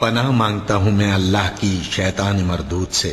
पनाह मांगता हूं मैं अल्लाह की शैतान मरदूत से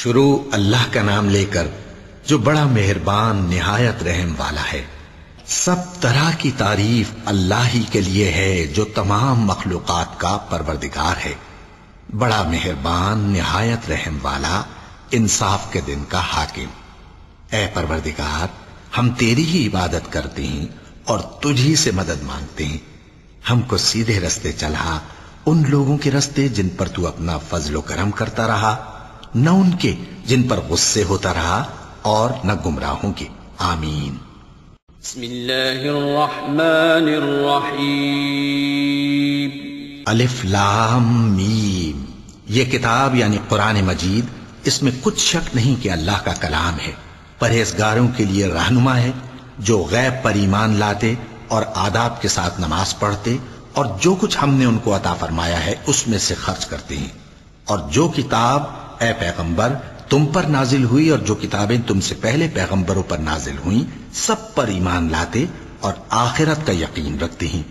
शुरू अल्लाह का नाम लेकर जो बड़ा मेहरबान निहायत रहम वाला है सब तरह की तारीफ अल्लाह ही के लिए है जो तमाम मखलूकात का परवरदिगार है बड़ा मेहरबान निहायत रहम वाला इंसाफ के दिन का हाकिम। ए परवरदिगार हम तेरी ही इबादत करते हैं और तुझी से मदद मांगते हैं। हमको सीधे रस्ते चला उन लोगों के रस्ते जिन पर तू अपना फजलो करम करता रहा न उनके जिन पर गुस्से होता रहा और न गुमराहों के। आमीन। अलिफ लाम मीम। ये किताब यानी कुरान मजीद इसमें कुछ शक नहीं कि अल्लाह का कलाम है। परहेजगारों के लिए रहनुमा है, जो गैब पर ईमान लाते और आदाब के साथ नमाज़ पढ़ते और जो कुछ हमने उनको अता फरमाया है, उसमें से खर्च करते हैं। और जो किताब ए पैगंबर, तुम पर नाजिल हुई और जो किताबें तुमसे पहले पैगंबरों पर नाजिल हुई, सब पर ईमान लाते और आखिरत का यकीन रखते हैं।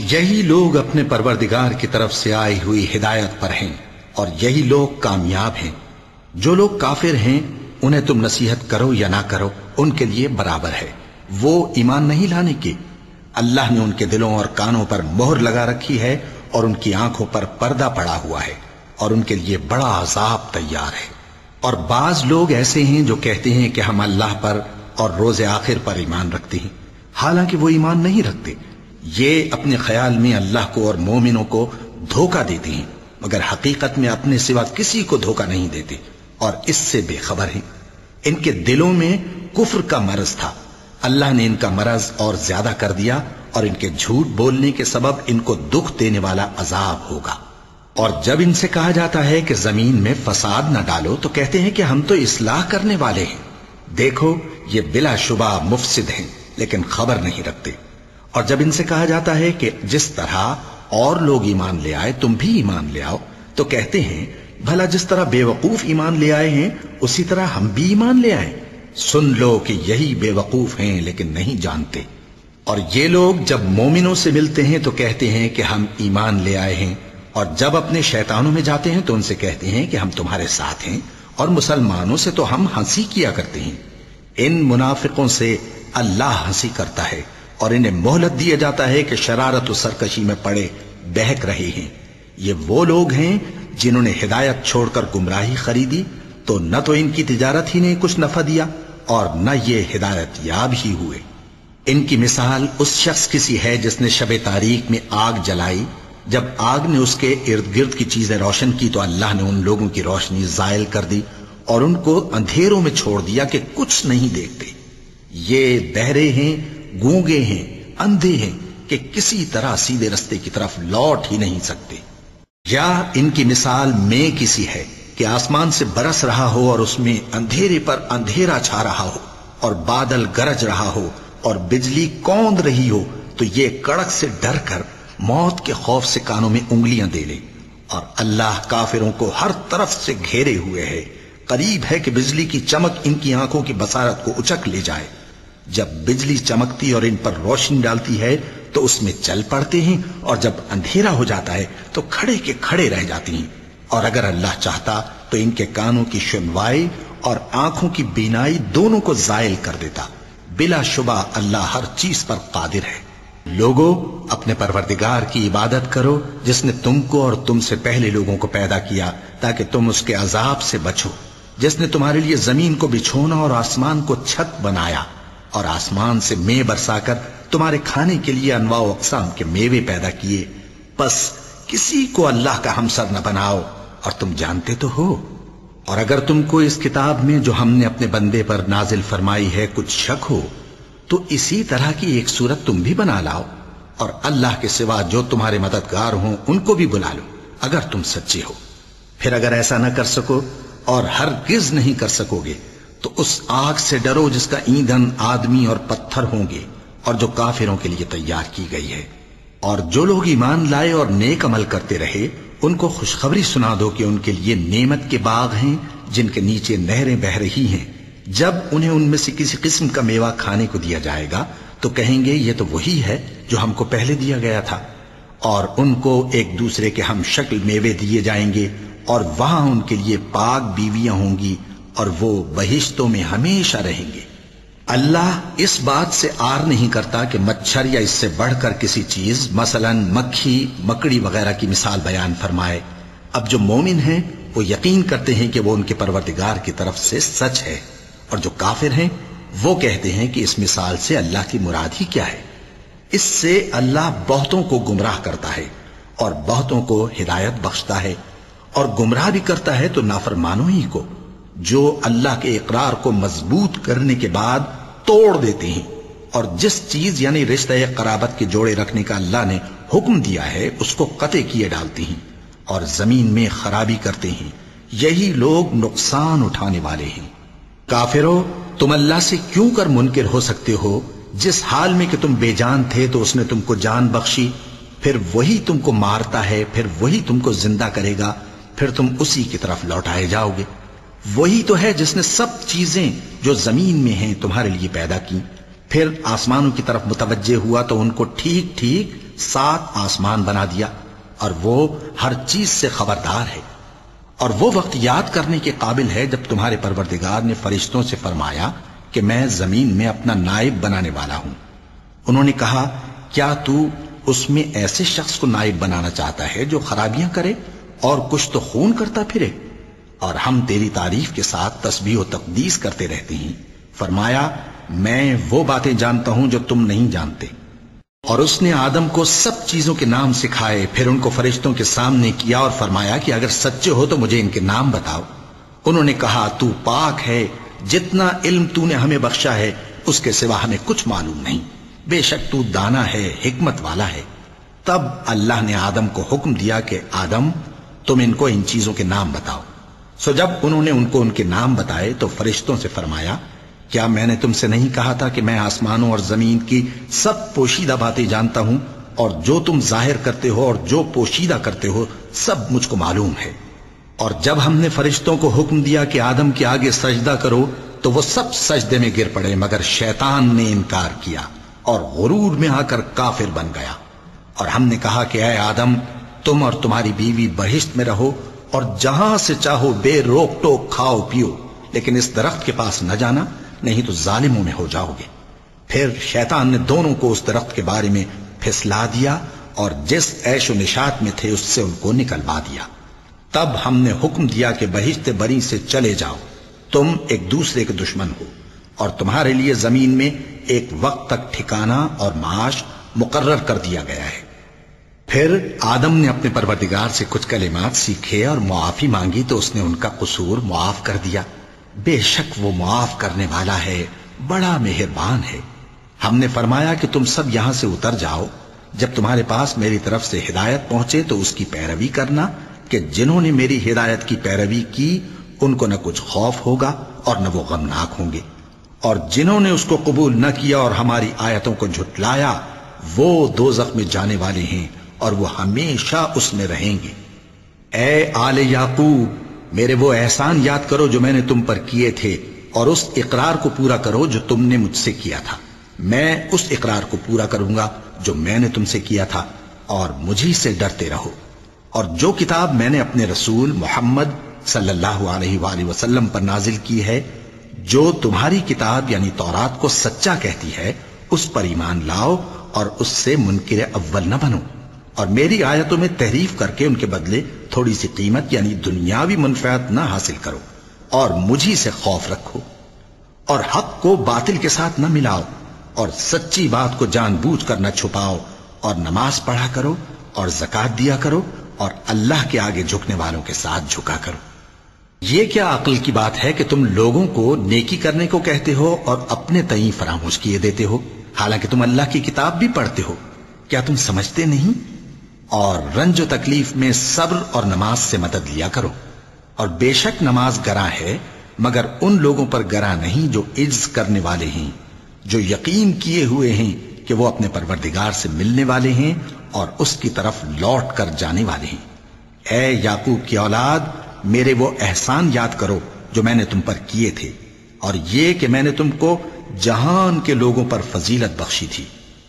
यही लोग अपने परवरदिगार की तरफ़ से आई हुई हिदायत पर हैं और यही लोग कामयाब हैं। जो लोग काफिर हैं, उन्हें तुम नसीहत करो या ना करो, उनके लिए बराबर है। वो ईमान नहीं लाने के। अल्लाह ने उनके दिलों और कानों पर मोहर लगा रखी है और उनकी आँखों पर पर्दा पड़ा हुआ है और उनके लिए बड़ा अजाब तैयार है। और बाज लोग ऐसे हैं जो कहते हैं कि हम अल्लाह पर और रोज़े आखिर पर ईमान रखते हैं। हालाँकि वो ईमान नहीं रखते। ये अपने ख्याल में अल्लाह को और मोमिनों को धोखा देते हैं, मगर हकीकत में अपने सिवा किसी को धोखा नहीं देते। और इससे बेखबर हैं। इनके दिलों में कुफर का मरज था। अल्लाह ने इनका मरज और ज़्यादा कर दिया और इनके झूठ बोलने के सबब इनको दुख देने वाला अजाब होगा। और जब इनसे कहा जाता है कि ज़मीन में फसाद न डालो तो कहते हैं कि हम तो इसलाह करने वाले हैं। देखो, ये बिलाशुबा मुफसिद हैं, लेकिन खबर नहीं रखते। और जब इनसे कहा जाता है कि जिस तरह और लोग ईमान ले आए, तुम भी ईमान ले आओ तो कहते हैं भला जिस तरह बेवकूफ़ ईमान ले आए हैं, उसी तरह हम भी ईमान ले आए। सुन लो कि यही बेवकूफ़ हैं, लेकिन नहीं जानते। और ये लोग जब मोमिनों से मिलते हैं तो कहते हैं कि हम ईमान ले आए हैं। और जब अपने शैतानों में जाते हैं तो उनसे कहते हैं कि हम तुम्हारे साथ हैं, और मुसलमानों से तो हम हँसी किया करते हैं। इन मुनाफिकों से अल्लाह हँसी करता है, और इन्हें मोहलत दिया जाता है कि शरारत और सरकशी में पड़े, बहक रहे हैं। ये वो लोग हैं जिन्होंने हिदायत छोड़कर गुमराही खरीदी तो न तो इनकी तिजारत ही ने कुछ नफा दिया और न ये हिदायत याब ही हुए। इनकी मिसाल उस शख्स की सी है जिसने शब तारीख में आग जलाई। जब आग ने उसके इर्द गिर्द की चीज़ें रोशन की तो अल्लाह ने उन लोगों की रोशनी जायल कर दी और उनको अंधेरों में छोड़ दिया कि कुछ नहीं देखते। ये बहरे हैं, गूँगे हैं, अंधे हैं कि किसी तरह सीधे रस्ते की तरफ़ लौट ही नहीं सकते। या इनकी मिसाल में किसी है कि आसमान से बरस रहा हो और उसमें अंधेरे पर अंधेरा छा रहा हो और बादल गरज रहा हो और बिजली कौंद रही हो तो ये कड़क से डर कर मौत के खौफ से कानों में उंगलियाँ दे ले और अल्लाह काफिरों को हर तरफ़ से घेरे हुए है। करीब है कि बिजली की चमक इनकी आँखों की बसारत को उचक ले जाए। जब बिजली चमकती और इन पर रोशनी डालती है तो उसमें चल पड़ते हैं और जब अंधेरा हो जाता है तो खड़े के खड़े रह जाती हैं। और अगर अल्लाह चाहता तो इनके कानों की सुनवाई और आँखों की बीनाई दोनों को जायल कर देता। बिला शुबा अल्लाह हर चीज़ पर कादिर है। लोगों, अपने परवरदिगार की इबादत करो, जिसने तुमको और तुमसे पहले लोगों को पैदा किया, ताकि तुम उसके अजाब से बचो। जिसने तुम्हारे लिए ज़मीन को बिछोना और आसमान को छत बनाया, और आसमान से मे बरसाकर तुम्हारे खाने के लिए अनवा अकसाम के मेवे पैदा किए। बस किसी को अल्लाह का हमसर न बनाओ। और तुम जानते तो हो। और अगर तुमको इस किताब में जो हमने अपने बंदे पर नाजिल फरमाई है कुछ शक हो तो इसी तरह की एक सूरत तुम भी बना लाओ। और अल्लाह के सिवा जो तुम्हारे मददगार हों, उनको भी बुला लो, अगर तुम सच्चे हो। फिर अगर ऐसा न कर सको और हर गिज नहीं कर सकोगे तो उस आग से डरो जिसका ईंधन आदमी और पत्थर होंगे। और जो काफिरों के लिए तैयार की गई है। और जो लोग ईमान लाए और नेक अमल करते रहे, उनको खुशखबरी सुना दो कि उनके लिए नेमत के बाग हैं, जिनके नीचे नहरें बह रही हैं। जब उन्हें उनमें से किसी किस्म का मेवा खाने को दिया जाएगा तो कहेंगे, ये तो वही है जो हमको पहले दिया गया था। और उनको एक दूसरे के हम शक्ल मेवे दिए जाएँगे, और वहाँ उनके लिए पाक बीवियाँ होंगी, और वो बहिश्तों में हमेशा रहेंगे। अल्लाह इस बात से आर नहीं करता कि मच्छर या इससे बढ़कर किसी चीज़, मसलन मक्खी, मकड़ी वगैरह की मिसाल बयान फरमाए। अब जो मोमिन हैं, वो यकीन करते हैं कि वो उनके परवरदिगार की तरफ़ से सच है। और जो काफिर हैं, वो कहते हैं कि इस मिसाल से अल्लाह की मुराद ही क्या है। इससे अल्लाह बहुतों को गुमराह करता है और बहुतों को हिदायत बख्शता है और गुमराह भी करता है तो नाफरमानो ही को। जो अल्लाह के इकरार को मज़बूत करने के बाद तोड़ देते हैं। और जिस चीज़ यानी रिश्ते कराबत के जोड़े रखने का अल्लाह ने हुक्म दिया है, उसको कते किए डालती हैं और ज़मीन में खराबी करते हैं। यही लोग नुकसान उठाने वाले हैं। काफिरो, तुम अल्लाह से क्यों कर मुनकर हो सकते हो? जिस हाल में कि तुम बेजान थे तो उसने तुमको जान बख्शी, फिर वही तुमको मारता है, फिर वही तुमको ज़िंदा करेगा, फिर तुम उसी की तरफ़ लौटाए जाओगे। वही तो है जिसने सब चीज़ें जो ज़मीन में हैं तुम्हारे लिए पैदा की। फिर आसमानों की तरफ़ मुतवजे हुआ तो उनको ठीक ठीक सात आसमान बना दिया और वो हर चीज़ से खबरदार है। और वो वक्त याद करने के काबिल है जब तुम्हारे परवरदिगार ने फरिश्तों से फरमाया कि मैं ज़मीन में अपना नायब बनाने वाला हूँ। उन्होंने कहा, क्या तू उसमें ऐसे शख्स को नायब बनाना चाहता है जो खराबियाँ करे और कुछ तो खून करता फिरे? और हम तेरी तारीफ़ के साथ तस्बीह और तकदीस करते रहते हैं। फरमाया, मैं वो बातें जानता हूँ जो तुम नहीं जानते। और उसने आदम को सब चीज़ों के नाम सिखाए, फिर उनको फरिश्तों के सामने किया और फरमाया कि अगर सच्चे हो तो मुझे इनके नाम बताओ। उन्होंने कहा, तू पाक है, जितना इल्म तूने हमें बख्शा है, उसके सिवा हमें कुछ मालूम नहीं। बेशक तू दाना है, हिकमत वाला है। तब अल्लाह ने आदम को हुक्म दिया कि, आदम, तुम इनको इन चीज़ों के नाम बताओ। सो जब उन्होंने उनको उनके नाम बताए तो फरिश्तों से फरमाया, क्या मैंने तुमसे नहीं कहा था कि मैं आसमानों और ज़मीन की सब पोशीदा बातें जानता हूँ, और जो तुम ज़ाहिर करते हो और जो पोशीदा करते हो, सब मुझको मालूम है? और जब हमने फरिश्तों को हुक्म दिया कि आदम के आगे सजदा करो तो वो सब सजदे में गिर पड़े, मगर शैतान ने इनकार किया, और गुरूर में आकर काफिर बन गया। और हमने कहा कि अय आदम, तुम और तुम्हारी बीवी बहिश्त में रहो और जहाँ से चाहो बेरोक टोक खाओ पियो, लेकिन इस दरख्त के पास न जाना, नहीं तो जालिमों में हो जाओगे। फिर शैतान ने दोनों को उस दरख्त के बारे में फिसला दिया और जिस ऐशो निशात में थे उससे उनको निकलवा दिया। तब हमने हुक्म दिया कि बहिश्ते बरी से चले जाओ। तुम एक दूसरे के दुश्मन हो और तुम्हारे लिए ज़मीन में एक वक्त तक ठिकाना और माश मुकर्र कर दिया गया है। फिर आदम ने अपने परवरदिगार से कुछ कलिमात सीखे और मुआफी मांगी तो उसने उनका कसूर मुआफ कर दिया। बेशक वो मुआफ करने वाला है, बड़ा मेहरबान है। हमने फरमाया कि तुम सब यहाँ से उतर जाओ। जब तुम्हारे पास मेरी तरफ़ से हिदायत पहुँचे तो उसकी पैरवी करना कि जिन्होंने मेरी हिदायत की पैरवी की, उनको न कुछ खौफ होगा और न वो गमनाक होंगे। और जिन्होंने उसको कबूल न किया और हमारी आयतों को झुटलाया, वो दो में जाने वाले हैं। और वो हमेशा उसमें रहेंगे। ए आले याकूब, मेरे वो एहसान याद करो जो मैंने तुम पर किए थे, और उस इकरार को पूरा करो जो तुमने मुझसे किया था। मैं उस इकरार को पूरा करूँगा जो मैंने तुमसे किया था, और मुझी से डरते रहो। और जो किताब मैंने अपने रसूल मोहम्मद सल्लल्लाहु अलैहि वसल्लम पर नाजिल की है, जो तुम्हारी किताब यानी तौरात को सच्चा कहती है, उस पर ईमान लाओ और उससे मुनकिर अव्वल न बनो। और मेरी आयतों में तहरीफ करके उनके बदले थोड़ी सी कीमत, यानी दुनियावी मुनफियात ना हासिल करो और मुझी से खौफ रखो और हक को बातिल के साथ न मिलाओ और सच्ची बात को जानबूझ कर न छुपाओ और नमाज़ पढ़ा करो और जक़ात दिया करो और अल्लाह के आगे झुकने वालों के साथ झुका करो। ये क्या अकल की बात है कि तुम लोगों को नेकी करने को कहते हो और अपने तई फरामोश किए देते हो? हालाँकि तुम अल्लाह की किताब भी पढ़ते हो। क्या तुम समझते नहीं? और रंज तकलीफ़ में सब्र और नमाज़ से मदद लिया करो। और बेशक नमाज़ गरा है, मगर उन लोगों पर गरा नहीं जो इज्ज करने वाले हैं, जो यकीन किए हुए हैं कि वो अपने परवरदिगार से मिलने वाले हैं और उसकी तरफ़ लौट कर जाने वाले हैं। ए याकूब की औलाद, मेरे वो एहसान याद करो जो मैंने तुम पर किए थे, और ये कि मैंने तुमको जहान के लोगों पर फजीलत बख्शी थी,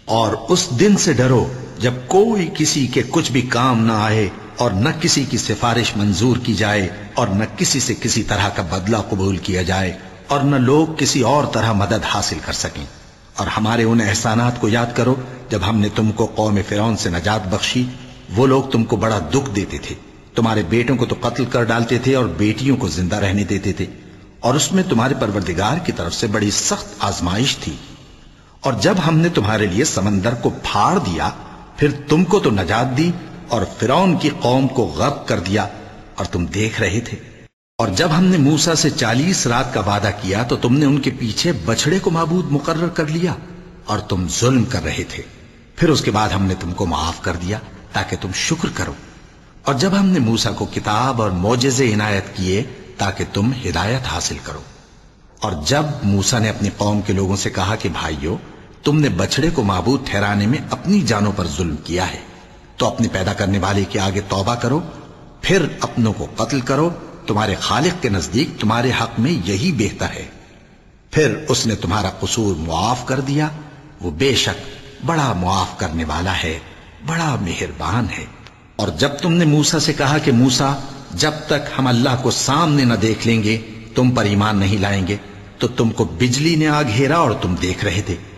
और उस दिन से डरो जब कोई किसी के कुछ भी काम ना आए और न किसी की सिफारिश मंजूर की जाए और न किसी से किसी तरह का बदला कबूल किया जाए और न लोग किसी और तरह मदद हासिल कर सकें। और हमारे उन एहसानात को याद करो, जब हमने तुमको कौम फिरौन से नजात बख्शी, वो लोग तुमको बड़ा दुख देते थे। तुम्हारे बेटों को तो कत्ल कर डालते थे और बेटियों को ज़िंदा रहने देते थे। और उसमें तुम्हारे परवरदिगार की तरफ़ से बड़ी सख्त आजमाइश थी। और जब हमने तुम्हारे लिए समंदर को फाड़ दिया फिर तुमको तो नजात दी और फिरौन की कौम को गर्क कर दिया और तुम देख रहे थे। और जब हमने मूसा से चालीस रात का वादा किया तो तुमने उनके पीछे बछड़े को मबूद मुकर्र कर लिया और तुम जुल्म कर रहे थे। फिर उसके बाद हमने तुमको माफ़ कर दिया ताकि तुम शुक्र करो। और जब हमने मूसा को किताब और मोजे इनायत किए ताकि तुम हिदायत हासिल करो। और जब मूसा ने अपनी कौम के लोगों से कहा कि, भाइयों तुमने बछड़े को माबूद ठहराने में अपनी जानों पर जुल्म किया है। तो अपने पैदा करने वाले के आगे तौबा करो, फिर अपनों को कत्ल करो। तुम्हारे खालिक के नज़दीक तुम्हारे हक में यही बेहतर है। फिर उसने तुम्हारा कसूर मुआफ कर दिया। वो बेशक बड़ा मुआफ करने वाला है, बड़ा मेहरबान है। और जब तुमने मूसा से कहा कि, मूसा, जब तक हम अल्लाह को सामने न देख लेंगे, तुम पर ईमान नहीं लाएँगे तो तुमको बिजली ने आ घेरा और तुम देख रहे थे।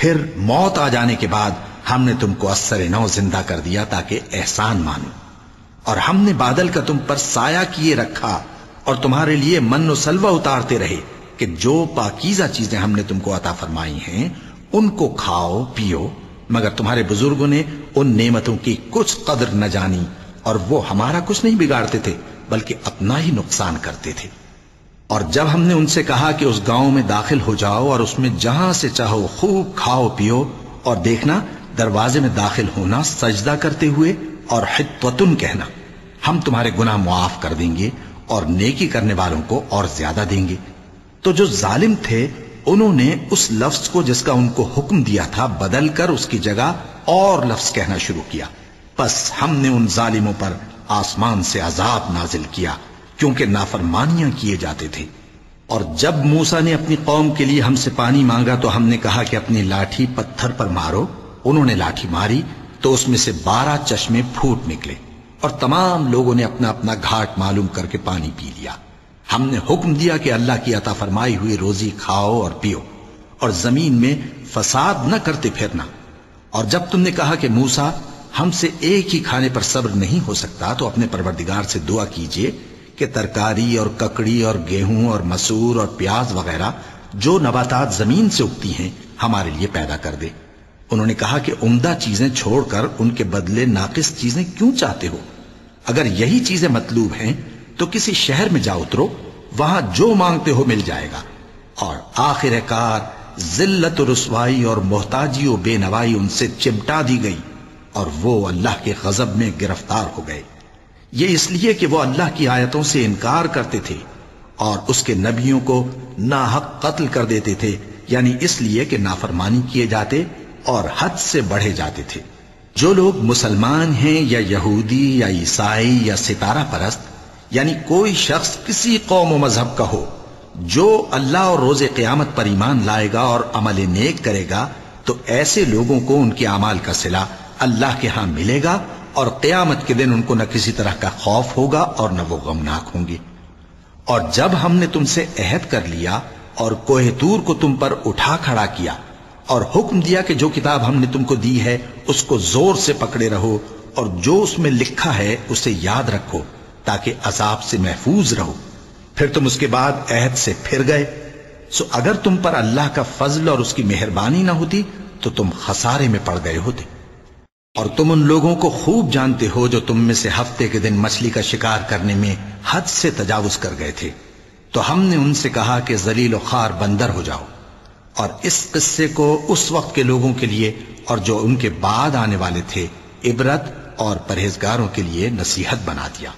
फिर मौत आ जाने के बाद हमने तुमको असर नौ ज़िंदा कर दिया ताकि एहसान मानो। और हमने बादल का तुम पर साया किए रखा और तुम्हारे लिए मन सलवा उतारते रहे कि जो पाकिजा चीज़ें हमने तुमको अता फरमाई हैं, उनको खाओ, पियो, मगर तुम्हारे बुज़ुर्गों ने उन नेमतों की कुछ कदर न जानी और वो हमारा कुछ नहीं बिगाड़ते थे, बल्कि अपना ही नुकसान करते थे। और जब हमने उनसे कहा कि उस गाँव में दाखिल हो जाओ और उसमें जहाँ से चाहो खूब खाओ पियो और देखना, दरवाजे में दाखिल होना, सजदा करते हुए और हितवतुन कहना, हम तुम्हारे गुनाह मुआफ कर देंगे और नेकी करने वालों को और ज़्यादा देंगे। तो जो जालिम थे, उन्होंने उस लफ्ज को जिसका उनको हुक्म दिया था बदल कर उसकी जगह और लफ्ज कहना शुरू किया। बस हमने उन जालिमों पर आसमान से अजाब नाजिल किया। क्योंकि नाफरमानियाँ किए जाते थे। और जब मूसा ने अपनी कौम के लिए हमसे पानी मांगा तो हमने कहा कि अपनी लाठी पत्थर पर मारो। उन्होंने लाठी मारी तो उसमें से बारह चश्मे फूट निकले और तमाम लोगों ने अपना अपना घाट मालूम करके पानी पी लिया। हमने हुक्म दिया कि अल्लाह की अता फरमाई हुई रोजी खाओ और पियो और ज़मीन में फसाद न करते फिरना। और जब तुमने कहा कि मूसा, हमसे एक ही खाने पर सब्र नहीं हो सकता तो अपने परवरदिगार से दुआ कीजिए कि तरकारी और ककड़ी और गेहूँ और मसूर और प्याज वगैरह जो नबातात ज़मीन से उगती हैं, हमारे लिए पैदा कर दे। उन्होंने कहा कि उम्दा चीज़ें छोड़कर उनके बदले नाकिस चीज़ें क्यों चाहते हो? अगर यही चीज़ें मतलूब हैं तो किसी शहर में जा उतरो, वहाँ जो मांगते हो मिल जाएगा। और आखिरकार, जिल्लत रसवाई और मोहताजी और बेनवाई उनसे चिमटा दी गई, और वो अल्लाह के गजब में गिरफ़्तार हो गए। ये इसलिए कि वो अल्लाह की आयतों से इनकार करते थे और उसके नबियों को नाहक कत्ल कर देते थे, यानी इसलिए कि नाफरमानी किए जाते और हद से बढ़े जाते थे। जो लोग मुसलमान हैं या यहूदी या ईसाई या सितारा परस्त, यानी कोई शख्स किसी कौम मज़हब का हो, जो अल्लाह और रोज़े क्यामत पर ईमान लाएगा और अमल नेक करेगा तो ऐसे लोगों को उनके अमाल का सिला अल्लाह के यहाँ मिलेगा और क्यामत के दिन उनको न किसी तरह का खौफ होगा और न वो गमनाक होंगे। और जब हमने तुमसे अहद कर लिया और कोहतूर को तुम पर उठा खड़ा किया और हुक्म दिया कि जो किताब हमने तुमको दी है, उसको ज़ोर से पकड़े रहो और जो उसमें लिखा है, उसे याद रखो ताकि अजाब से महफूज रहो। फिर तुम उसके बाद अहद से फिर गए। सो अगर तुम पर अल्लाह का फजल और उसकी मेहरबानी ना होती तो तुम खसारे में पड़ गए होते। और तुम उन लोगों को खूब जानते हो जो तुम में से हफ़्ते के दिन मछली का शिकार करने में हद से तजावुज कर गए थे। तो हमने उनसे कहा कि जलील खार बंदर हो जाओ। और इस किस्से को उस वक्त के लोगों के लिए और जो उनके बाद आने वाले थे, इबरत और परहेजगारों के लिए नसीहत बना दिया।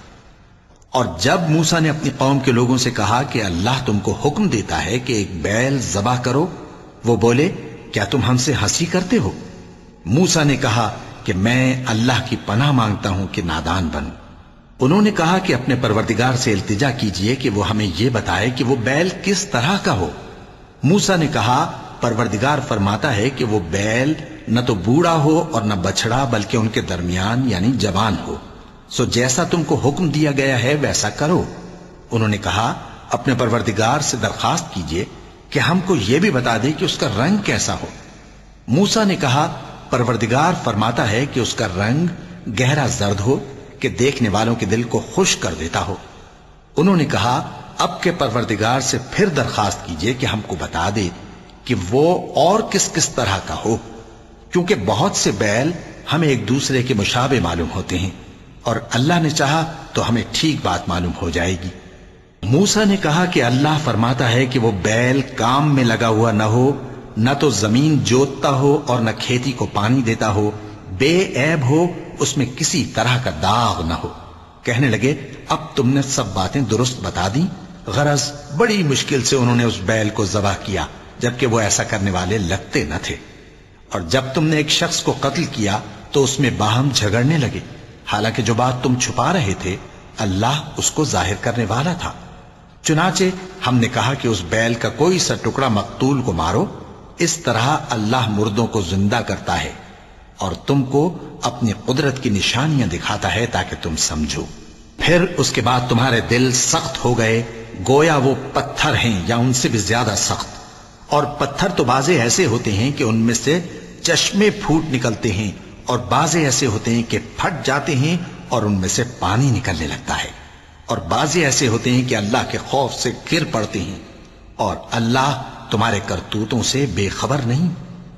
और जब मूसा ने अपनी कौम के लोगों से कहा कि अल्लाह तुमको हुक्म देता है कि एक बैल जबा करो, वो बोले, क्या तुम हमसे हँसी करते हो? मूसा ने कहा कि मैं अल्लाह की पनाह माँगता हूँ कि नादान बनूं। उन्होंने कहा कि अपने परवरदिगार से इल्तिजा कीजिए कि वो हमें यह बताए कि वो बैल किस तरह का हो। मूसा ने कहा, परवरदिगार फरमाता है कि वो बैल न तो बूढ़ा हो और न बछड़ा, बल्कि उनके दरमियान यानी जवान हो। सो जैसा तुमको हुक्म दिया गया है, वैसा करो। उन्होंने कहा, अपने परवरदिगार से दरखास्त कीजिए कि हमको यह भी बता दे कि उसका रंग कैसा हो। मूसा ने कहा परवरदिगार फरमाता है कि उसका रंग गहरा जर्द हो, कि देखने वालों के दिल को खुश कर देता हो। उन्होंने कहा, अब के परवरदिगार से फिर दरखास्त कीजिए कि हमको बता दे कि वो और किस किस तरह का हो, क्योंकि बहुत से बैल हमें एक दूसरे के मुशाबे मालूम होते हैं, और अल्लाह ने चाहा तो हमें ठीक बात मालूम हो जाएगी। मूसा ने कहा कि अल्लाह फरमाता है कि वो बैल काम में लगा हुआ न हो न तो ज़मीन जोतता हो और न खेती को पानी देता हो, बेऐब हो, उसमें किसी तरह का दाग न हो। कहने लगे, अब तुमने सब बातें दुरुस्त बता दी। गरज, बड़ी मुश्किल से उन्होंने उस बैल को जबह किया, जबकि वो ऐसा करने वाले लगते न थे। और जब तुमने एक शख्स को कत्ल किया तो उसमें बाहम झगड़ने लगे। हालाँकि जो बात तुम छुपा रहे थे, अल्लाह उसको ज़ाहिर करने वाला था। चुनाचे हमने कहा कि उस बैल का कोई सा टुकड़ा मकतूल को मारो इस तरह अल्लाह मुर्दों को ज़िंदा करता है और तुमको अपनी कुदरत की निशानियाँ दिखाता है ताकि तुम समझो। फिर उसके बाद तुम्हारे दिल सख्त हो गए, गोया वो पत्थर हैं या उनसे भी ज़्यादा सख्त। और पत्थर तो बाजे ऐसे होते हैं कि उनमें से चश्मे फूट निकलते हैं और बाजे ऐसे होते हैं कि फट जाते हैं और उनमें से पानी निकलने लगता है। और बाजे ऐसे होते हैं कि अल्लाह के खौफ से गिर पड़ते हैं और अल्लाह तुम्हारे करतूतों से बेखबर नहीं।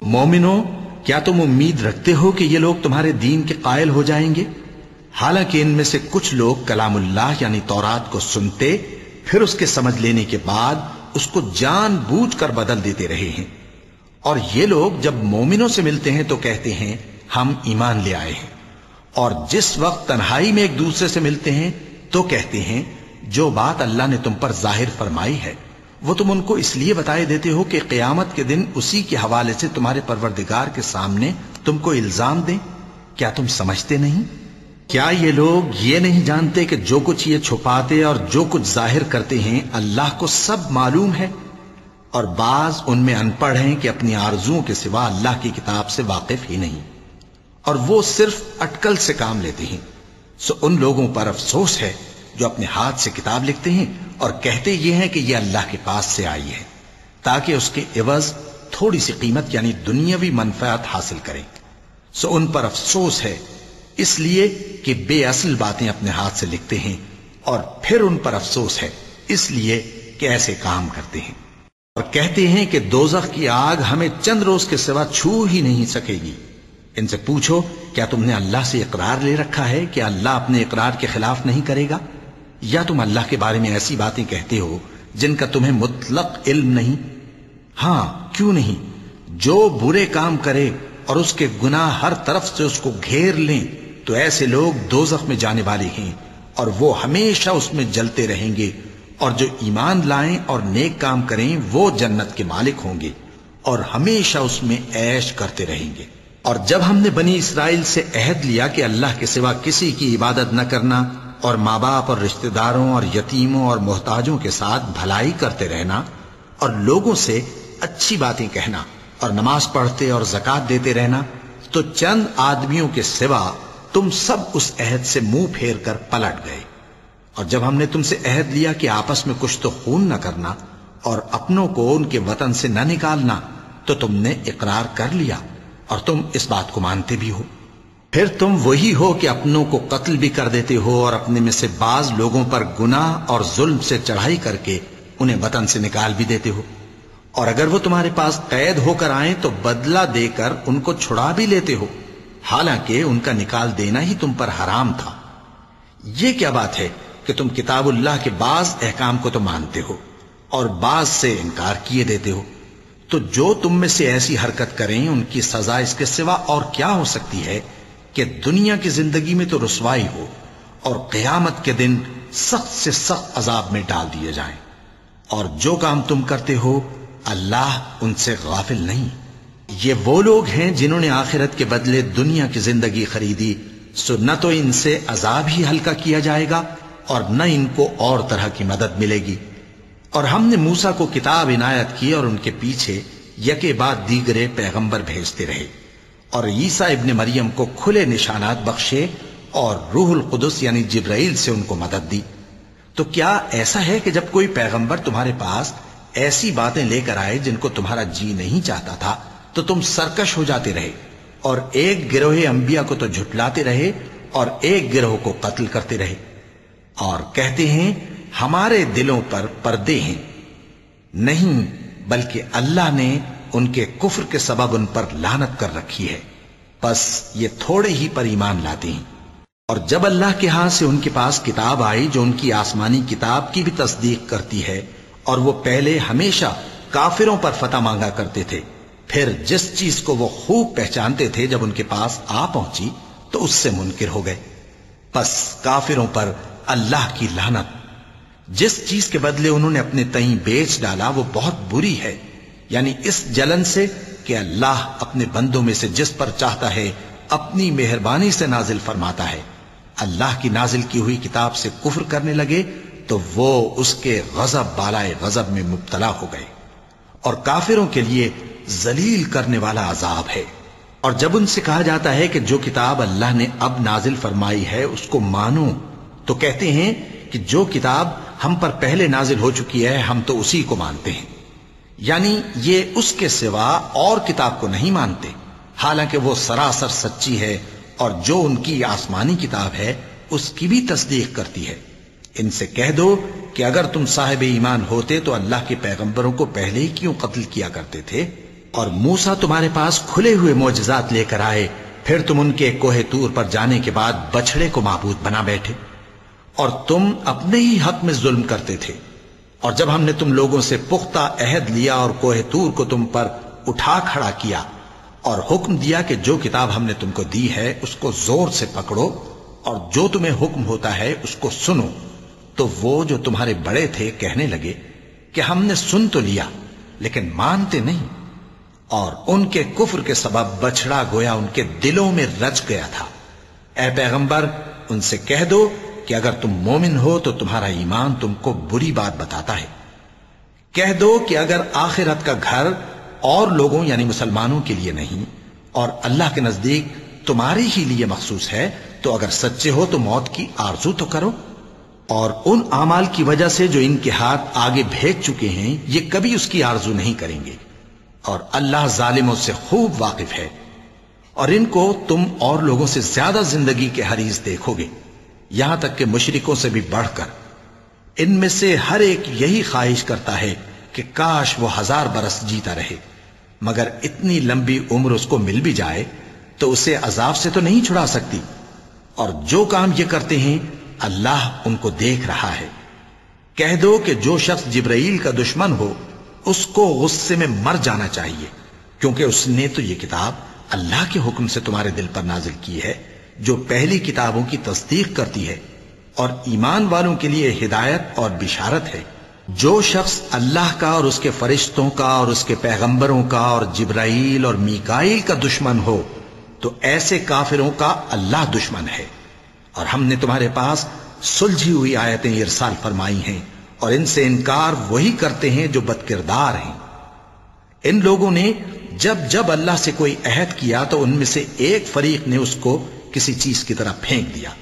मोमिनो, क्या तुम उम्मीद रखते हो कि ये लोग तुम्हारे दीन के कायल हो जाएँगे? हालाँकि इनमें से कुछ लोग कलामुल्लाह यानी तौरात को सुनते, फिर उसके समझ लेने के बाद उसको जान बूझ कर बदल देते रहे हैं। और ये लोग जब मोमिनों से मिलते हैं तो कहते हैं, हम ईमान ले आए हैं। और जिस वक्त तन्हाई में एक दूसरे से मिलते हैं तो कहते हैं, जो बात अल्लाह ने तुम पर ज़ाहिर फरमाई है वो तुम उनको इसलिए बताए देते हो कि कयामत के दिन उसी के हवाले से तुम्हारे परवरदिगार के सामने तुमको इल्ज़ाम दें। क्या तुम समझते नहीं? क्या ये लोग ये नहीं जानते कि जो कुछ ये छुपाते और जो कुछ ज़ाहिर करते हैं, अल्लाह को सब मालूम है? और बाज उनमें अनपढ़ हैं कि अपनी आरजुओं के सिवा अल्लाह की किताब से वाकिफ ही नहीं। और वो सिर्फ़ अटकल से काम लेते हैं। सो उन लोगों पर अफसोस है जो अपने हाथ से किताब लिखते हैं और कहते ये हैं कि यह अल्लाह के पास से आई है, ताकि उसके एवज थोड़ी सी कीमत, यानी दुनियावी मनफात हासिल करें। सो उन पर अफसोस है, इसलिए कि बेअसल बातें अपने हाथ से लिखते हैं और फिर उन पर अफसोस है, इसलिए कि ऐसे काम करते हैं। और कहते हैं कि दोजख की आग हमें चंद रोज के सिवा छू ही नहीं सकेगी। इनसे पूछो, क्या तुमने अल्लाह से इकरार ले रखा है? कि अल्लाह अपने इकरार के खिलाफ नहीं करेगा? या तुम अल्लाह के बारे में ऐसी बातें कहते हो, जिनका तुम्हें मुतलक इल्म नहीं? हाँ, क्यों नहीं? जो बुरे काम करे और उसके गुनाह हर तरफ़ से उसको घेर लें तो ऐसे लोग दो में जाने वाले हैं, और वो हमेशा उसमें जलते रहेंगे, और जो ईमान लाएँ और नेक काम करें, वो जन्नत के मालिक होंगे, और हमेशा उसमें ऐश करते रहेंगे। और जब हमने बनी इसराइल से अहद लिया कि अल्लाह के सिवा किसी की इबादत न करना और माँ बाप और रिश्तेदारों और यतीमों और मोहताजों के साथ भलाई करते रहना और लोगों से अच्छी बातें कहना और नमाज़ पढ़ते और जक़ात देते रहना तो चंद आदमियों के सिवा तुम सब उस अहद से मुँह फेर कर पलट गए। और जब हमने तुमसे अहद लिया कि आपस में कुछ तो खून न करना और अपनों को उनके वतन से न निकालना तो तुमने इकरार कर लिया और तुम इस बात को मानते भी हो। फिर तुम वही हो कि अपनों को कत्ल भी कर देते हो और अपने में से बाज लोगों पर गुनाह और जुल्म से चढ़ाई करके उन्हें वतन से निकाल भी देते हो। और अगर वो तुम्हारे पास कैद होकर आए तो बदला देकर उनको छुड़ा भी लेते हो। हालाँकि उनका निकाल देना ही तुम पर हराम था। यह क्या बात है कि तुम किताबुल्लाह के बाज अहकाम को तो मानते हो और बाज से इनकार किए देते हो। तो जो तुम में से ऐसी हरकत करें, उनकी सजा इसके सिवा और क्या हो सकती है? कि दुनिया की ज़िंदगी में तो रसवाई हो और कयामत के दिन सख्त से सख्त अजाब में डाल दिए जाएँ। और जो काम तुम करते हो, अल्लाह उनसे गाफिल नहीं। ये वो लोग हैं जिन्होंने आखिरत के बदले दुनिया की ज़िंदगी खरीदी। सो न तो इनसे अजाब ही हल्का किया जाएगा और न इनको और तरह की मदद मिलेगी। और हमने मूसा को किताब इनायत की और उनके पीछे यके बाद दीगरे पैगंबर भेजते रहे। और ईसा इब्ने मरियम को खुले निशानात बख्शे और रूहुल कुदस यानी जिब्राइल से उनको मदद दी। तो क्या ऐसा है कि जब कोई पैगंबर तुम्हारे पास ऐसी बातें लेकर आए जिनको तुम्हारा जी नहीं चाहता था तो तुम सरकश हो जाते रहे और एक गिरोह अंबिया को तो झुटलाते रहे और एक गिरोह को कत्ल करते रहे और कहते हैं, हमारे दिलों पर पर्दे हैं। नहीं, बल्कि अल्लाह ने उनके कुफ्र के सबब उन पर लानत कर रखी है। बस ये थोड़े ही पर ईमान लाते हैं। और जब अल्लाह के हाथ से उनके पास किताब आई जो उनकी आसमानी किताब की भी तस्दीक करती है, और वो पहले हमेशा काफिरों पर फतह मांगा करते थे, फिर जिस चीज़ को वो खूब पहचानते थे जब उनके पास आ पहुँची तो उससे मुनकिर हो गए। बस काफिरों पर अल्लाह की लानत। जिस चीज़ के बदले उन्होंने अपने तई बेच डाला, वो बहुत बुरी है। यानी इस जलन से कि अल्लाह अपने बंदों में से जिस पर चाहता है, अपनी मेहरबानी से नाजिल फरमाता है। अल्लाह की नाजिल की हुई किताब से कुफर करने लगे तो वो उसके गजब, बालाए गजब में मुबतला हो गए। और काफिरों के लिए जलील करने वाला अजाब है। और जब उनसे कहा जाता है कि जो किताब अल्लाह ने अब नाजिल फरमाई है, उसको मानो तो कहते हैं कि जो किताब हम पर पहले नाजिल हो चुकी है, हम तो उसी को मानते हैं। यानी ये उसके सिवा और किताब को नहीं मानते। हालाँकि वो सरासर सच्ची है और जो उनकी आसमानी किताब है, उसकी भी तस्दीक करती है। इनसे कह दो कि अगर तुम साहिब ईमान होते तो अल्लाह के पैगंबरों को पहले ही क्यों कत्ल किया करते थे? और मूसा तुम्हारे पास खुले हुए मोजात लेकर आए, फिर तुम उनके कोहे तूर पर जाने के बाद बछड़े को महबूद बना बैठे। और तुम अपने ही हक में जुल्म करते थे। और जब हमने तुम लोगों से पुख्ता अहद लिया और कोहतूर को तुम पर उठा खड़ा किया और हुक्म दिया कि जो किताब हमने तुमको दी है, उसको ज़ोर से पकड़ो और जो तुम्हें हुक्म होता है, उसको सुनो। तो वो जो तुम्हारे बड़े थे, कहने लगे कि हमने सुन तो लिया, लेकिन मानते नहीं। और उनके कुफर के सबब बछड़ा गोया, उनके दिलों में रच गया था। ए पैगंबर, उनसे कह दो कि अगर तुम मोमिन हो तो तुम्हारा ईमान तुमको बुरी बात बताता है। कह दो कि अगर आखिरत का घर और लोगों यानी मुसलमानों के लिए नहीं और अल्लाह के नज़दीक तुम्हारे ही लिए मखसूस है तो अगर सच्चे हो तो मौत की आरज़ू तो करो। और उन अमाल की वजह से जो इनके हाथ आगे भेज चुके हैं, ये कभी उसकी आरज़ू नहीं करेंगे। और अल्लाह जालिमों से खूब वाकिफ है। और इनको तुम और लोगों से ज़्यादा ज़िंदगी के हरीज देखोगे। यहाँ तक कि मुशरिकों से भी बढ़कर। इनमें से हर एक यही ख्वाहिश करता है कि काश वो हज़ार बरस जीता रहे। मगर इतनी लंबी उम्र उसको मिल भी जाए तो उसे अजाब से तो नहीं छुड़ा सकती। और जो काम ये करते हैं, अल्लाह उनको देख रहा है। कह दो कि जो शख्स जिब्राइल का दुश्मन हो, उसको गुस्से में मर जाना चाहिए, क्योंकि उसने तो ये किताब अल्लाह के हुक्म से तुम्हारे दिल पर नाजिल की है। जो पहली किताबों की तस्दीक करती है और ईमान वालों के लिए हिदायत और बिशारत है। जो शख्स अल्लाह का और उसके फरिश्तों का और उसके पैगंबरों का और जिब्राइल और मीकाइल का दुश्मन हो तो ऐसे काफिरों का अल्लाह दुश्मन है। और हमने तुम्हारे पास सुलझी हुई आयतें इरसाल फरमाई हैं और इनसे इनकार वही करते हैं जो बदकिरदार हैं। इन लोगों ने जब जब अल्लाह से कोई अहद किया तो उनमें से एक फरीक ने उसको किसी चीज़ की तरह फेंक दिया।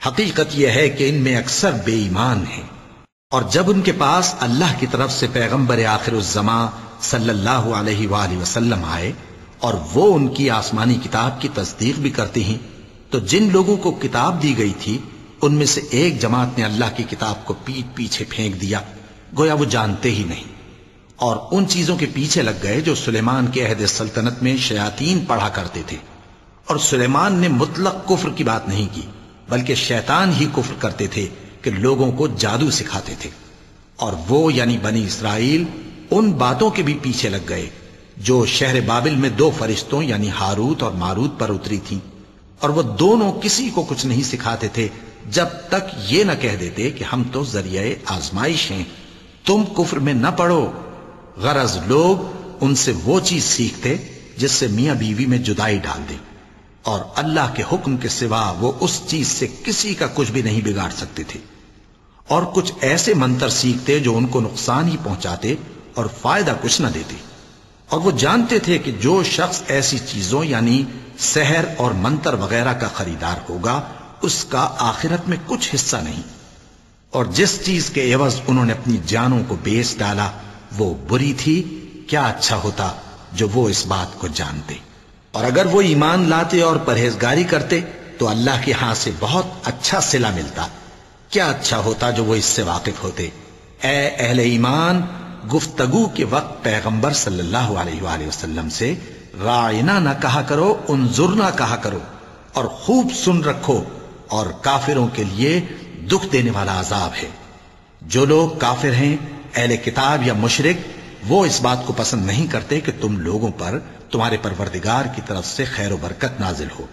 हकीकत यह है कि इनमें अक्सर बेईमान हैं। और जब उनके पास अल्लाह की तरफ़ से पैगंबर आखिर जमा सल्लल्लाहु अलैहि वसल्लम आए और वो उनकी आसमानी किताब की तस्दीक भी करती हैं तो जिन लोगों को किताब दी गई थी, उनमें से एक जमात ने अल्लाह की किताब को पीठ पीछे फेंक दिया, गोया वो जानते ही नहीं। और उन चीज़ों के पीछे लग गए जो सुलेमान के अहद सल्तनत में शयातीन पढ़ा करते थे। और सुलेमान ने मुतलक कुफ्र की बात नहीं की, बल्कि शैतान ही कुफ्र करते थे कि लोगों को जादू सिखाते थे। और वो, यानी बनी इसराइल, उन बातों के भी पीछे लग गए, जो शहर बाबिल में दो फरिश्तों, यानी हारूत और मारूत पर उतरी थी। और वो दोनों किसी को कुछ नहीं सिखाते थे, जब तक ये न कह देते कि हम तो ज़रिए आजमाइश हैं, तुम कुफ्र में न पढ़ो। गरज लोग उनसे वो चीज़ सीखते जिससे मियाँ बीवी में जुदाई डाल दे। और अल्लाह के हुक्म के सिवा वो उस चीज़ से किसी का कुछ भी नहीं बिगाड़ सकते थे। और कुछ ऐसे मंत्र सीखते जो उनको नुकसान ही पहुंचाते और फ़ायदा कुछ न देते। और वो जानते थे कि जो शख्स ऐसी चीज़ों यानी शहर और मंत्र वगैरह का खरीदार होगा, उसका आखिरत में कुछ हिस्सा नहीं। और जिस चीज़ के एवज उन्होंने अपनी जानों को बेच डाला, वो बुरी थी, क्या अच्छा होता जो वो इस बात को जानते। और अगर वो ईमान लाते और परहेजगारी करते तो अल्लाह के हाथ से बहुत अच्छा सिला मिलता। क्या अच्छा होता जो वो इससे वाकिफ होते? अहले ईमान, गुफ्तगु के वक्त पैगंबर सल्लल्लाहु अलैहि वसल्लम से रायना न कहा करो उनजुरना कहा करो, और खूब सुन रखो, और काफिरों के लिए दुख देने वाला अजाब है। जो लोग काफिर हैं, अहले किताब या मुशरिक, वो इस बात को पसंद नहीं करते कि तुम लोगों पर तुम्हारे परवरदिगार की तरफ़ से खैर बरकत नाजिल हो।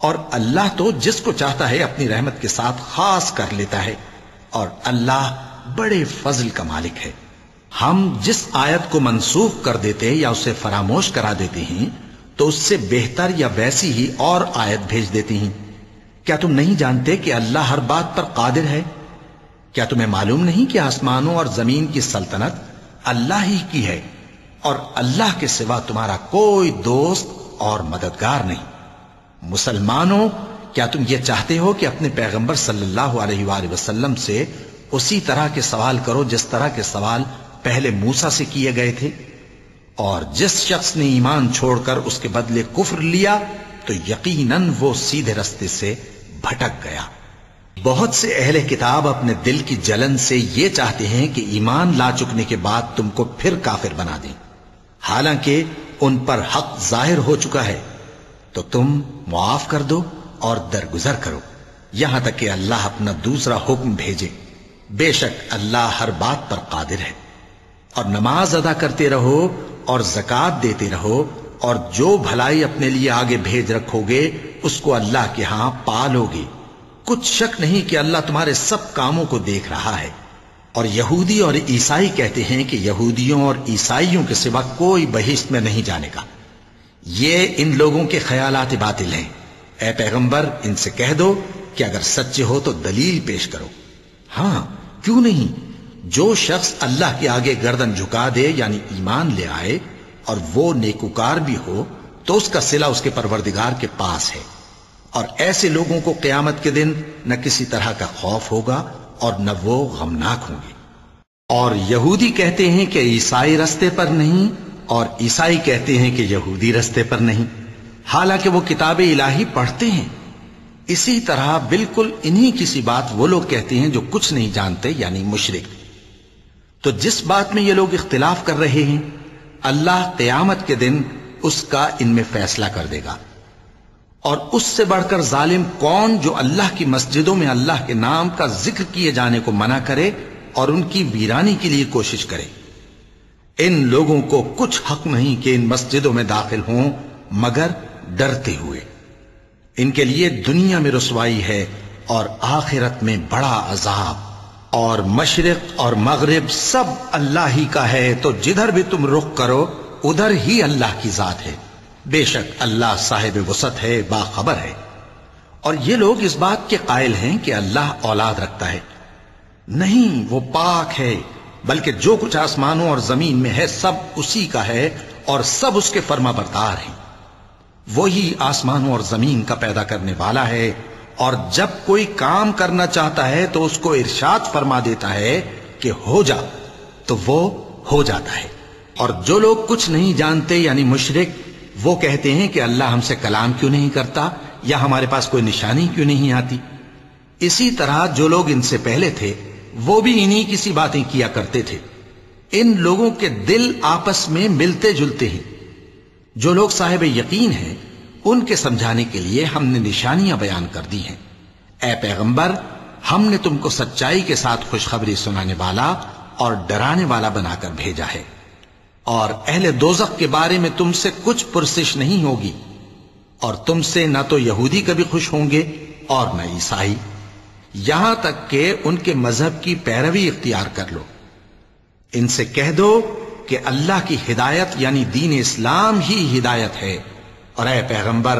और अल्लाह तो जिसको चाहता है अपनी रहमत के साथ खास कर लेता है। और अल्लाह बड़े फजल का मालिक है। हम जिस आयत को मनसूख कर देते या उसे फरामोश करा देते हैं तो उससे बेहतर या वैसी ही और आयत भेज देती हैं। क्या तुम नहीं जानते कि अल्लाह हर बात पर कादिर है? क्या तुम्हें मालूम नहीं कि आसमानों और ज़मीन की सल्तनत अल्लाह ही की है? और अल्लाह के सिवा तुम्हारा कोई दोस्त और मददगार नहीं। मुसलमानों, क्या तुम ये चाहते हो कि अपने पैगंबर सल्लल्लाहु अलैहि वसल्लम से उसी तरह के सवाल करो जिस तरह के सवाल पहले मूसा से किए गए थे? और जिस शख्स ने ईमान छोड़कर उसके बदले कुफ्र लिया तो यकीनन वो सीधे रस्ते से भटक गया। बहुत से अहले किताब अपने दिल की जलन से ये चाहते हैं कि ईमान ला चुकने के बाद तुमको फिर काफिर बना दें। हालाँकि उन पर हक ज़ाहिर हो चुका है तो तुम मुआफ कर दो और दरगुजर करो। यहाँ तक कि अल्लाह अपना दूसरा हुक्म भेजे। बेशक अल्लाह हर बात पर कादिर है। और नमाज़ अदा करते रहो और जक़ात देते रहो और जो भलाई अपने लिए आगे भेज रखोगे, उसको अल्लाह के यहाँ पालोगे। कुछ शक नहीं कि अल्लाह तुम्हारे सब कामों को देख रहा है। और यहूदी और ईसाई कहते हैं कि यहूदियों और ईसाइयों के सिवा कोई बहिश्त में नहीं जाने का ये इन लोगों के ख्यालात बातिल हैं। ए पैगंबर, इनसे कह दो कि अगर सच्चे हो तो दलील पेश करो। हाँ, क्यों नहीं? जो शख्स अल्लाह के आगे गर्दन झुका दे, यानी ईमान ले आए, और वो नेकुकार भी हो तो उसका सिला उसके परवरदिगार के पास है। और ऐसे लोगों को क्यामत के दिन न किसी तरह का खौफ होगा और न वो गमनाक होंगे। और यहूदी कहते हैं कि ईसाई रस्ते पर नहीं और ईसाई कहते हैं कि यहूदी रस्ते पर नहीं। हालाँकि वो किताब इलाही पढ़ते हैं। इसी तरह बिल्कुल इन्हीं किसी बात वो लोग कहते हैं जो कुछ नहीं जानते, यानी मुशरिक। तो जिस बात में ये लोग इख्तिलाफ कर रहे हैं, अल्लाह कयामत के दिन उसका इनमें फैसला कर देगा। और उससे बढ़कर जालिम कौन जो अल्लाह की मस्जिदों में अल्लाह के नाम का ज़िक्र किए जाने को मना करे और उनकी वीरानी के लिए कोशिश करे। इन लोगों को कुछ हक नहीं कि इन मस्जिदों में दाखिल हों, मगर डरते हुए। इनके लिए दुनिया में रसवाई है और आखिरत में बड़ा अजाब। और मशरक और मगरब सब अल्लाह ही का है तो जिधर भी तुम रुख करो, उधर ही अल्लाह की जात है। बेशक अल्लाह साहिब वसत है, बाखबर है। और ये लोग इस बात के कायल हैं कि अल्लाह औलाद रखता है। नहीं, वो पाक है, बल्कि जो कुछ आसमानों और ज़मीन में है, सब उसी का है और सब उसके फर्मा बरदार हैं। वही आसमानों और ज़मीन का पैदा करने वाला है और जब कोई काम करना चाहता है तो उसको इरशाद फरमा देता है कि हो जा तो वो हो जाता है। और जो लोग कुछ नहीं जानते, यानी मुशरिक वो कहते हैं कि अल्लाह हमसे कलाम क्यों नहीं करता, या हमारे पास कोई निशानी क्यों नहीं आती? इसी तरह जो लोग इनसे पहले थे, वो भी इन्हीं किसी बातें किया करते थे। इन लोगों के दिल आपस में मिलते जुलते हैं। जो लोग साहेब यकीन हैं, उनके समझाने के लिए हमने निशानियाँ बयान कर दी हैं। ए पैगंबर, हमने तुमको सच्चाई के साथ खुशखबरी सुनाने वाला और डराने वाला बनाकर भेजा है। और अहले दोजक के बारे में तुमसे कुछ पुरसिश नहीं होगी। और तुमसे न तो यहूदी कभी खुश होंगे और न ईसाई। यहाँ तक के उनके मज़हब की पैरवी इख्तियार कर लो। इनसे कह दो कि अल्लाह की हिदायत यानी दीन इस्लाम ही हिदायत है। और अय पैगंबर,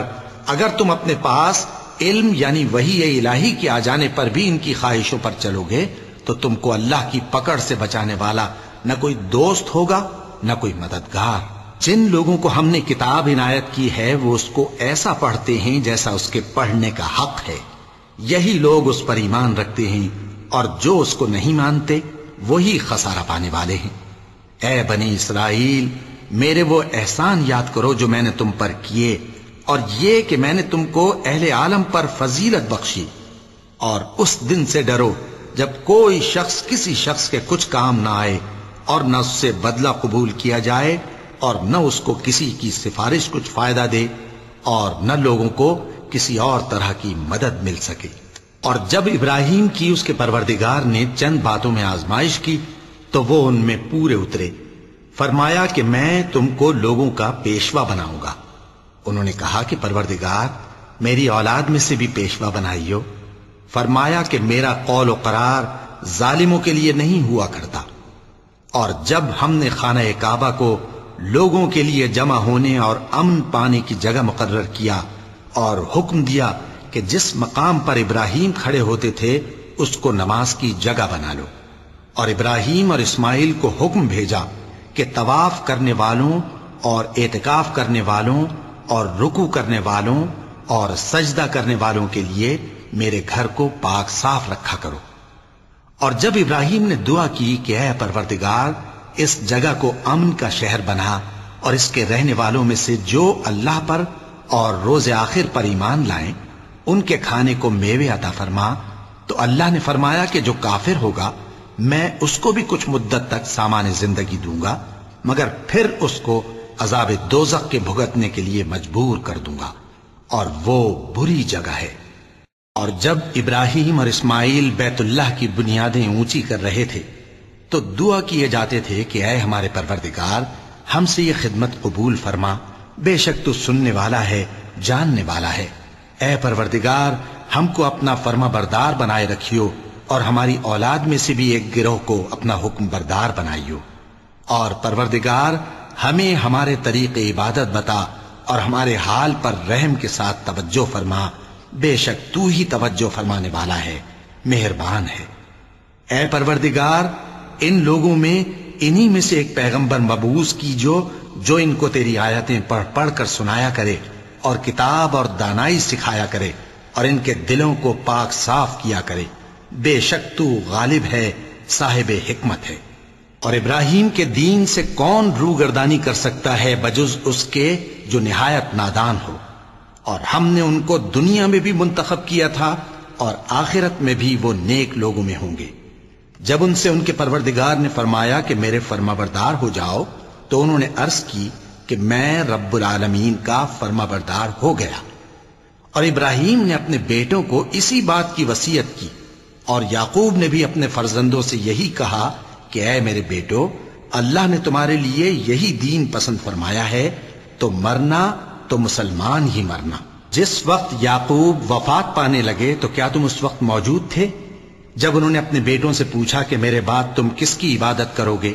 अगर तुम अपने पास इल्म यानी वही इलाही के आ जाने पर भी इनकी ख्वाहिशों पर चलोगे तो तुमको अल्लाह की पकड़ से बचाने वाला न कोई दोस्त होगा। न कोई मददगार। जिन लोगों को हमने किताब इनायत की है, वो उसको ऐसा पढ़ते हैं जैसा उसके पढ़ने का हक है। यही लोग उस पर ईमान रखते हैं और जो उसको नहीं मानते, वही खसारा पाने वाले हैं। ए बनी इसराइल, मेरे वो एहसान याद करो जो मैंने तुम पर किए और ये कि मैंने तुमको अहले आलम पर फजीलत बख्शी। और उस दिन से डरो जब कोई शख्स किसी शख्स के कुछ काम ना आए और न उससे बदला कबूल किया जाए और न उसको किसी की सिफारिश कुछ फ़ायदा दे और न लोगों को किसी और तरह की मदद मिल सके। और जब इब्राहिम की उसके परवरदिगार ने चंद बातों में आजमाइश की तो वो उनमें पूरे उतरे। फरमाया कि मैं तुमको लोगों का पेशवा बनाऊँगा। उन्होंने कहा कि परवरदिगार, मेरी औलाद में से भी पेशवा बनाइयो। फरमाया कि मेरा कौल करार जालिमों के लिए नहीं हुआ करता। और जब हमने खाना काबा को लोगों के लिए जमा होने और अमन पाने की जगह मुकर्र किया और हुक्म दिया कि जिस मकाम पर इब्राहिम खड़े होते थे, उसको नमाज़ की जगह बना लो। और इब्राहिम और इस्माइल को हुक्म भेजा कि तवाफ करने वालों और एतकाफ करने वालों और रुकू करने वालों और सजदा करने वालों के लिए मेरे घर को पाक साफ़ रखा करो। और जब इब्राहिम ने दुआ की कि अः परवरदिगार, इस जगह को अमन का शहर बना और इसके रहने वालों में से जो अल्लाह पर और रोज आखिर पर ईमान लाएँ, उनके खाने को मेवे अता फरमा। तो अल्लाह ने फरमाया कि जो काफिर होगा, मैं उसको भी कुछ मुद्दत तक सामान्य ज़िंदगी दूँगा, मगर फिर उसको अजाब दोजक के भुगतने के लिए मजबूर कर दूँगा। और वो बुरी जगह है। और जब इब्राहिम और इस्माइल बैतुल्लाह की बुनियादें ऊँची कर रहे थे तो दुआ किए जाते थे कि अय हमारे परवरदिगार, हमसे ये खिदमत कबूल फरमा। बेशक तू सुनने वाला है, जानने वाला है। ए परवरदिगार, हमको अपना फर्मा बरदार बनाए रखियो और हमारी औलाद में से भी एक गिरोह को अपना हुक्म बरदार बनाइयो। और परवरदिगार, हमें हमारे तरीके इबादत बता और हमारे हाल पर रहम के साथ तवज्जो फरमा। बेशक तू ही तवज्जो फरमाने वाला है, मेहरबान है। ए परवरदिगार, इन लोगों में, इन्हीं में से एक पैगंबर मबूस की जो जो इनको तेरी आयतें पढ़ पढ़ कर सुनाया करे, और किताब और दानाई सिखाया करे, और इनके दिलों को पाक साफ़ किया करे। बेशक तू गालिब है, साहिब हिकमत है। और इब्राहिम के दीन से कौन रूगर्दानी कर सकता है, बजुज उसके, जो निहायत नादान हो? और हमने उनको दुनिया में भी मुंतखब किया था और आखिरत में भी वो नेक लोगों में होंगे। जब उनसे उनके परवरदिगार ने फरमाया कि मेरे फर्माबरदार हो जाओ तो उन्होंने अर्ज़ की कि मैं रब्बुल आलमीन का फर्माबरदार हो गया। और इब्राहिम ने अपने बेटों को इसी बात की वसीयत की और याकूब ने भी अपने फर्जंदों से यही कहा कि, ऐ मेरे बेटो, अल्लाह ने तुम्हारे लिए यही दीन पसंद फरमाया है तो मरना तो मुसलमान ही मरना। जिस वक्त याकूब वफात पाने लगे तो क्या तुम उस वक्त मौजूद थे? जब उन्होंने अपने बेटों से पूछा कि मेरे बाद तुम किसकी इबादत करोगे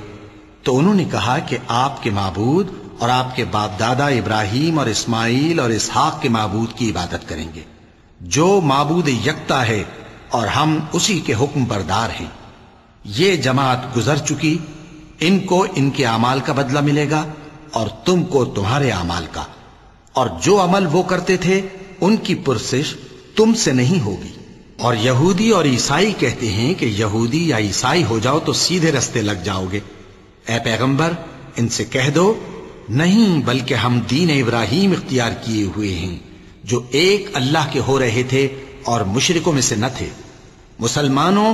तो उन्होंने कहा कि आपके माबूद और आपके बाप दादा इब्राहिम और इस्माइल और इसहाक के माबूद की इबादत करेंगे। जो माबूद यकता है और हम उसी के हुक्म बरदार हैं। ये जमात गुजर चुकी, इनको इनके अमाल का बदला मिलेगा और तुमको तुम्हारे अमाल का और जो अमल वो करते थे, उनकी पुरसिश तुमसे नहीं होगी। और यहूदी और ईसाई कहते हैं कि यहूदी या ईसाई हो जाओ तो सीधे रस्ते लग जाओगे। ए पैगंबर, इनसे कह दो, नहीं, बल्कि हम दीन इब्राहिम इख्तियार किए हुए हैं, जो एक अल्लाह के हो रहे थे और मुशरकों में से न थे। मुसलमानों,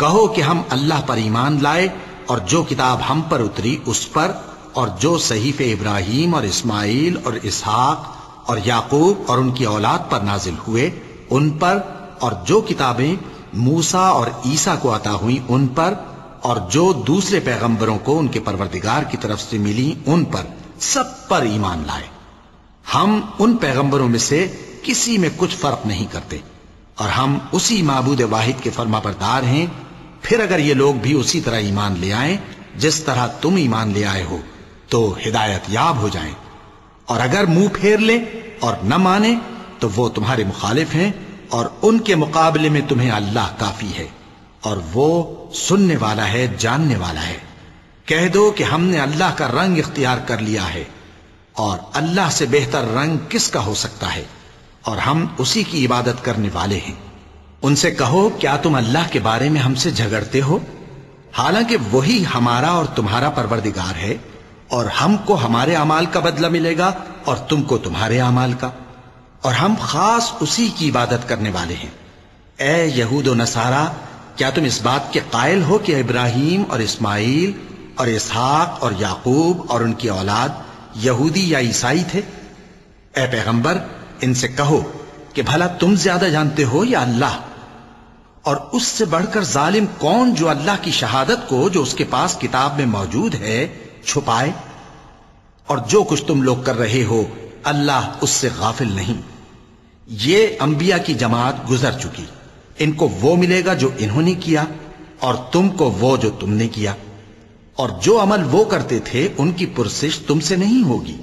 कहो कि हम अल्लाह पर ईमान लाए और जो किताब हम पर उतरी उस पर और जो सहीफ इब्राहिम और इस्माइल और इसहाक और याकूब और उनकी औलाद पर नाजिल हुए, उन पर और जो किताबें मूसा और ईसा को अता हुई, उन पर और जो दूसरे पैगंबरों को उनके परवरदिगार की तरफ़ से मिली, उन पर सब पर ईमान लाए। हम उन पैगंबरों में से किसी में कुछ फ़र्क नहीं करते और हम उसी मबूद वाहिद के फर्मा बरदार हैं। फिर अगर ये लोग भी उसी तरह ईमान ले आए, जिस तरह तुम ईमान ले आए हो तो हिदायत याब हो जाएँ। और अगर मुँह फेर ले और न माने तो वो तुम्हारे मुखालिफ हैं और उनके मुकाबले में तुम्हें अल्लाह काफ़ी है। और वो सुनने वाला है, जानने वाला है। कह दो कि हमने अल्लाह का रंग इख्तियार कर लिया है और अल्लाह से बेहतर रंग किसका हो सकता है? और हम उसी की इबादत करने वाले हैं। उनसे कहो, क्या तुम अल्लाह के बारे में हमसे झगड़ते हो? हालाँकि वही हमारा और तुम्हारा परवरदिगार है। और हमको हमारे अमाल का बदला मिलेगा और तुमको तुम्हारे अमाल का। और हम खास उसी की इबादत करने वाले हैं। ए यहूद नसारा, क्या तुम इस बात के कायल हो कि इब्राहिम और इस्माइल और इसहाक और याकूब और उनकी औलाद यहूदी या ईसाई थे? ए पैगंबर, इनसे कहो कि भला तुम ज़्यादा जानते हो या अल्लाह? और उससे बढ़कर जालिम कौन जो अल्लाह की शहादत को जो उसके पास किताब में मौजूद है छुपाए, और जो कुछ तुम लोग कर रहे हो, अल्लाह उससे गाफिल नहीं। ये अंबिया की जमात गुजर चुकी। इनको वो मिलेगा जो इन्होंने किया, और तुमको वो जो तुमने किया। और जो अमल वो करते थे, उनकी पुरसिश तुमसे नहीं होगी।